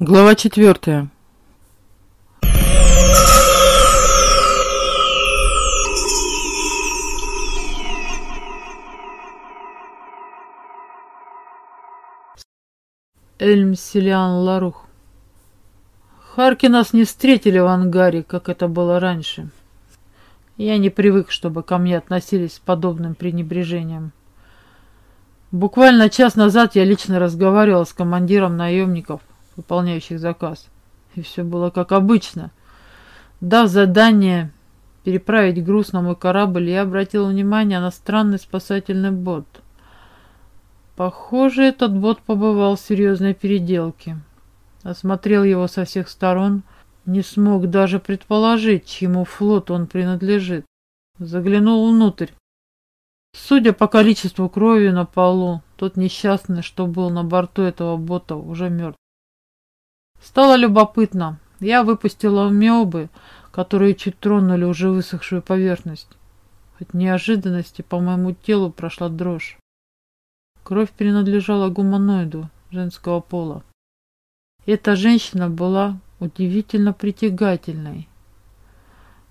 Глава четвертая. Эльм Селиан Ларух. Харки нас не встретили в ангаре, как это было раньше. Я не привык, чтобы ко мне относились с подобным пренебрежением. Буквально час назад я лично разговаривал с командиром наемников, выполняющих заказ. И все было как обычно. Дав задание переправить груз на мой корабль, я обратил внимание на странный спасательный бот. Похоже, этот бот побывал в серьезной переделке. Осмотрел его со всех сторон, не смог даже предположить, чьему флоту он принадлежит. Заглянул внутрь. Судя по количеству крови на полу, тот несчастный, что был на борту этого бота, уже мертв. Стало любопытно. Я выпустила миобы, которые чуть тронули уже высохшую поверхность. От неожиданности по моему телу прошла дрожь. Кровь принадлежала гуманоиду женского пола. Эта женщина была удивительно притягательной.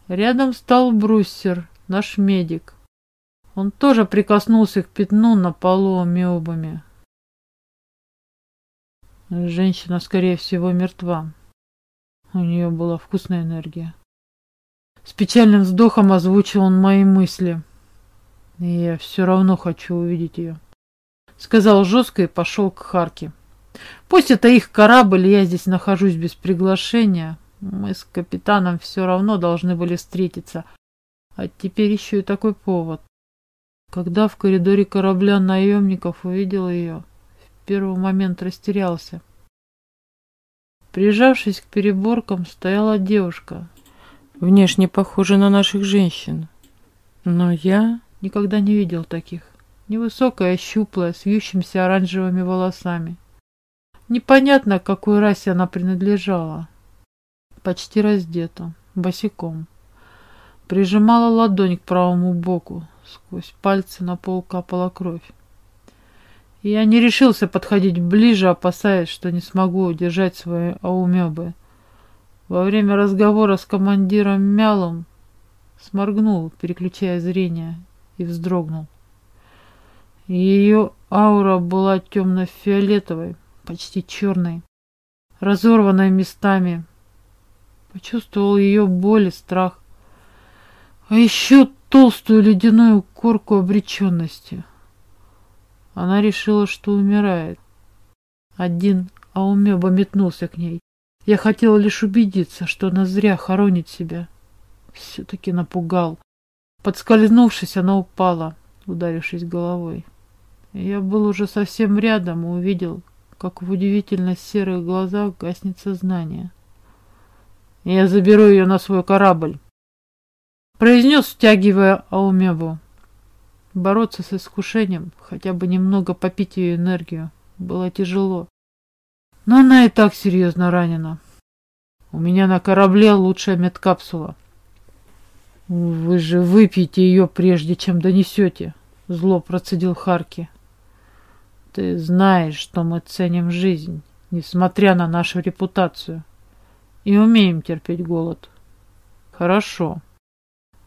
Рядом стал Бруссер, наш медик. Он тоже прикоснулся к пятну на полу миобами. Женщина, скорее всего, мертва. У нее была вкусная энергия. С печальным вздохом озвучил он мои мысли. И я все равно хочу увидеть ее. Сказал жестко и пошел к Харке. Пусть это их корабль, я здесь нахожусь без приглашения. Мы с капитаном все равно должны были встретиться. А теперь еще и такой повод. Когда в коридоре корабля наемников увидел ее, первый момент растерялся. Прижавшись к переборкам, стояла девушка, внешне похожая на наших женщин. Но я никогда не видел таких. Невысокая, щуплая, с вьющимися оранжевыми волосами. Непонятно, к какой расе она принадлежала. Почти раздета, босиком. Прижимала ладонь к правому боку. Сквозь пальцы на пол капала кровь. Я не решился подходить ближе, опасаясь, что не смогу удержать свои аумебы. Во время разговора с командиром Мялом сморгнул, переключая зрение, и вздрогнул. Ее аура была темно-фиолетовой, почти черной, разорванной местами. Почувствовал ее боль и страх, а еще толстую ледяную корку обреченности. Она решила, что умирает. Один Аумеба метнулся к ней. Я хотела лишь убедиться, что она зря хоронит себя. Все-таки напугал. Подскользнувшись, она упала, ударившись головой. Я был уже совсем рядом и увидел, как в удивительно серых глазах гаснет сознание. «Я заберу ее на свой корабль», — произнес, втягивая Аумебу. Бороться с искушением, хотя бы немного попить ее энергию, было тяжело. Но она и так серьезно ранена. У меня на корабле лучшая медкапсула. Вы же выпьете ее, прежде чем донесете, зло процедил Харки. Ты знаешь, что мы ценим жизнь, несмотря на нашу репутацию, и умеем терпеть голод. Хорошо.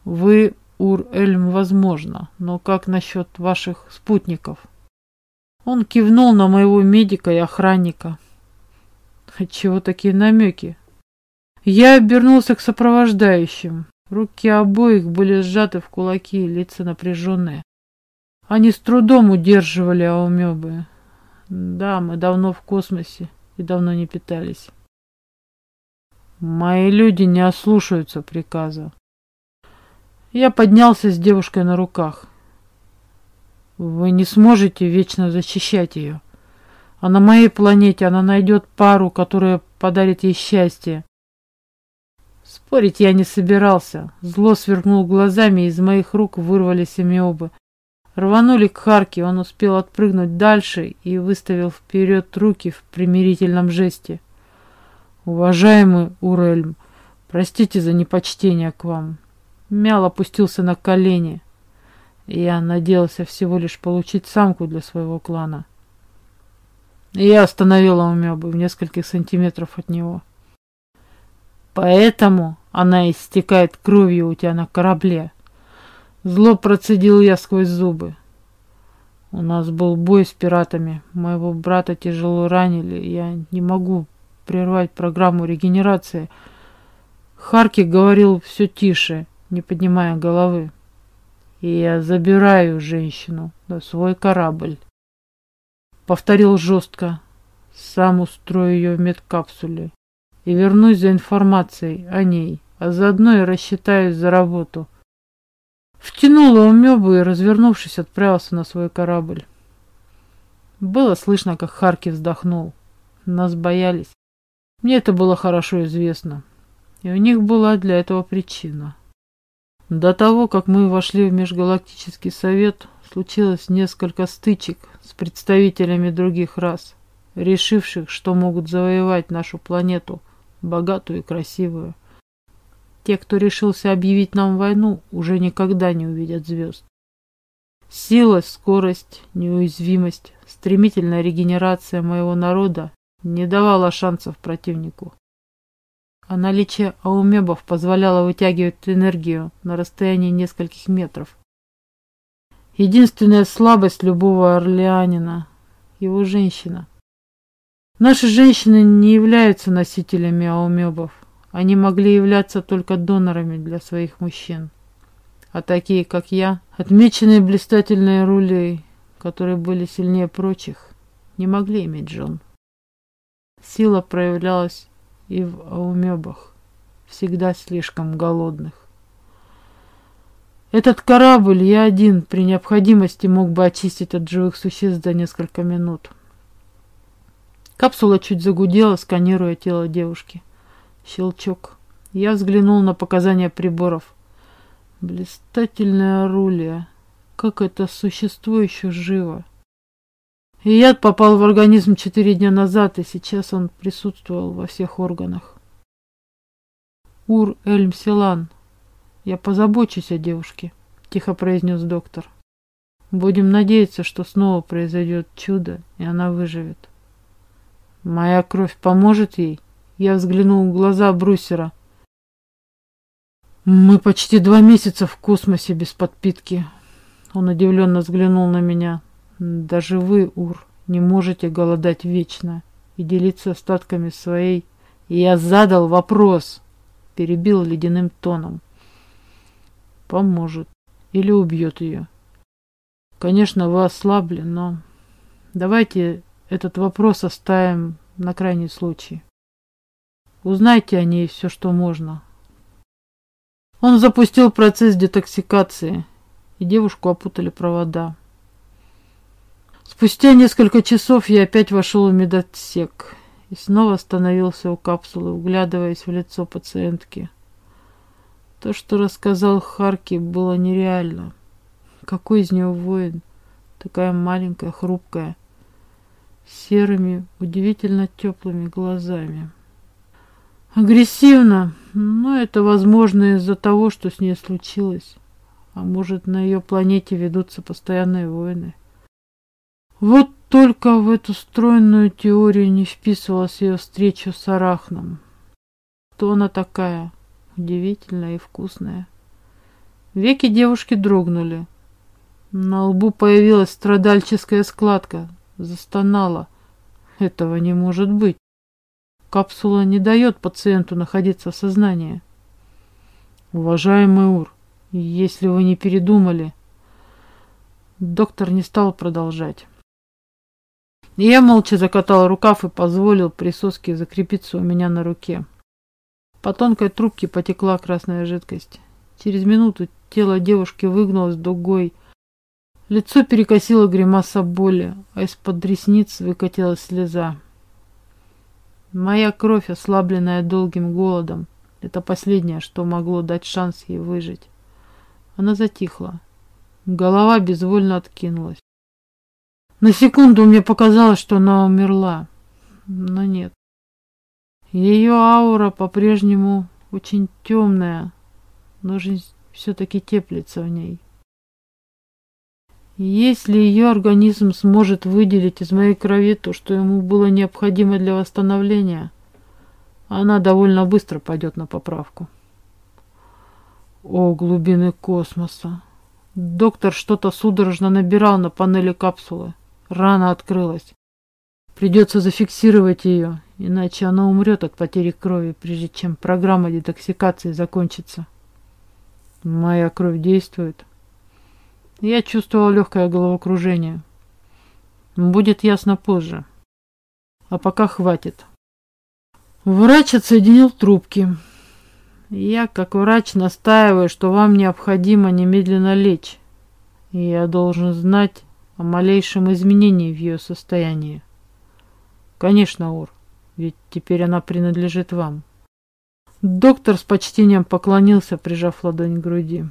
Вы Ур-Эльм возможно, но как насчет ваших спутников? Он кивнул на моего медика и охранника. Отчего такие намеки? Я обернулся к сопровождающим. Руки обоих были сжаты в кулаки, лица напряженные. Они с трудом удерживали аумебы. Да, мы давно в космосе и давно не питались. Мои люди не ослушаются приказа. Я поднялся с девушкой на руках. Вы не сможете вечно защищать ее. А на моей планете она найдет пару, которая подарит ей счастье. Спорить я не собирался. Зло сверкнул глазами, и из моих рук вырвались амиобы. Рванули к Харке, он успел отпрыгнуть дальше и выставил вперед руки в примирительном жесте. «Уважаемый Урельм, простите за непочтение к вам. Мял опустился на колени. Я надеялся всего лишь получить самку для своего клана. Я остановила Умебы в нескольких сантиметров от него. Поэтому она истекает кровью у тебя на корабле. Зло процедил я сквозь зубы. У нас был бой с пиратами. Моего брата тяжело ранили. Я не могу прервать программу регенерации. Харки говорил все тише, не поднимая головы. И я забираю женщину на свой корабль. Повторил жестко. Сам устрою ее в медкапсуле. И вернусь за информацией о ней, а заодно и рассчитаюсь за работу. Втянула умебу и, развернувшись, отправился на свой корабль. Было слышно, как Харки вздохнул. Нас боялись. Мне это было хорошо известно. И у них была для этого причина. До того, как мы вошли в Межгалактический Совет, случилось несколько стычек с представителями других рас, решивших, что могут завоевать нашу планету, богатую и красивую. Те, кто решился объявить нам войну, уже никогда не увидят звезд. Сила, скорость, неуязвимость, стремительная регенерация моего народа не давала шансов противнику. А наличие аумебов позволяло вытягивать энергию на расстоянии нескольких метров. Единственная слабость любого орлеанина – его женщина. Наши женщины не являются носителями аумебов. Они могли являться только донорами для своих мужчин. А такие, как я, отмеченные блистательной рулей, которые были сильнее прочих, не могли иметь жен. Сила проявлялась и в аумебах, всегда слишком голодных. Этот корабль я один при необходимости мог бы очистить от живых существ за несколько минут. Капсула чуть загудела, сканируя тело девушки. Щелчок. Я взглянул на показания приборов. Блистательное орудие. Как это существо еще живо. Яд попал в организм четыре дня назад, и сейчас он присутствовал во всех органах. Ур Эльм Селан, я позабочусь о девушке, тихо произнес доктор. Будем надеяться, что снова произойдет чудо, и она выживет. Моя кровь поможет ей? Я взглянул в глаза Брусера. Мы почти два месяца в космосе без подпитки. Он удивленно взглянул на меня. Даже вы, Ур, не можете голодать вечно и делиться остатками своей. И я задал вопрос, перебил ледяным тоном. Поможет или убьет ее. Конечно, вы ослабли, но давайте этот вопрос оставим на крайний случай. Узнайте о ней все, что можно. Он запустил процесс детоксикации, и девушку опутали провода. Спустя несколько часов я опять вошел в медотсек и снова остановился у капсулы, углядываясь в лицо пациентки. То, что рассказал Харки, было нереально. Какой из нее воин? Такая маленькая, хрупкая, серыми, удивительно теплыми глазами. Агрессивно, но это возможно из-за того, что с ней случилось. А может, на ее планете ведутся постоянные войны. Вот только в эту стройную теорию не вписывалась ее встреча с Арахном. Кто она такая? Удивительная и вкусная. Веки девушки дрогнули. На лбу появилась страдальческая складка. Застонала. Этого не может быть. Капсула не дает пациенту находиться в сознании. Уважаемый Ур, если вы не передумали... Доктор не стал продолжать. Я молча закатал рукав и позволил присоске закрепиться у меня на руке. По тонкой трубке потекла красная жидкость. Через минуту тело девушки выгнулось дугой. Лицо перекосило гримаса боли, а из-под ресниц выкатилась слеза. Моя кровь, ослабленная долгим голодом, это последнее, что могло дать шанс ей выжить. Она затихла. Голова безвольно откинулась. На секунду мне показалось, что она умерла, но нет. Ее аура по-прежнему очень темная, но жизнь все-таки теплится в ней. Если ее организм сможет выделить из моей крови то, что ему было необходимо для восстановления, она довольно быстро пойдет на поправку. О, глубины космоса! Доктор что-то судорожно набирал на панели капсулы. Рана открылась. Придется зафиксировать ее, иначе она умрет от потери крови, прежде чем программа детоксикации закончится. Моя кровь действует. Я чувствовал легкое головокружение. Будет ясно позже. А пока хватит. Врач отсоединил трубки. Я, как врач, настаиваю, что вам необходимо немедленно лечь. И я должен знать о малейшем изменении в ее состоянии. Конечно, Ур, ведь теперь она принадлежит вам. Доктор с почтением поклонился, прижав ладонь к груди.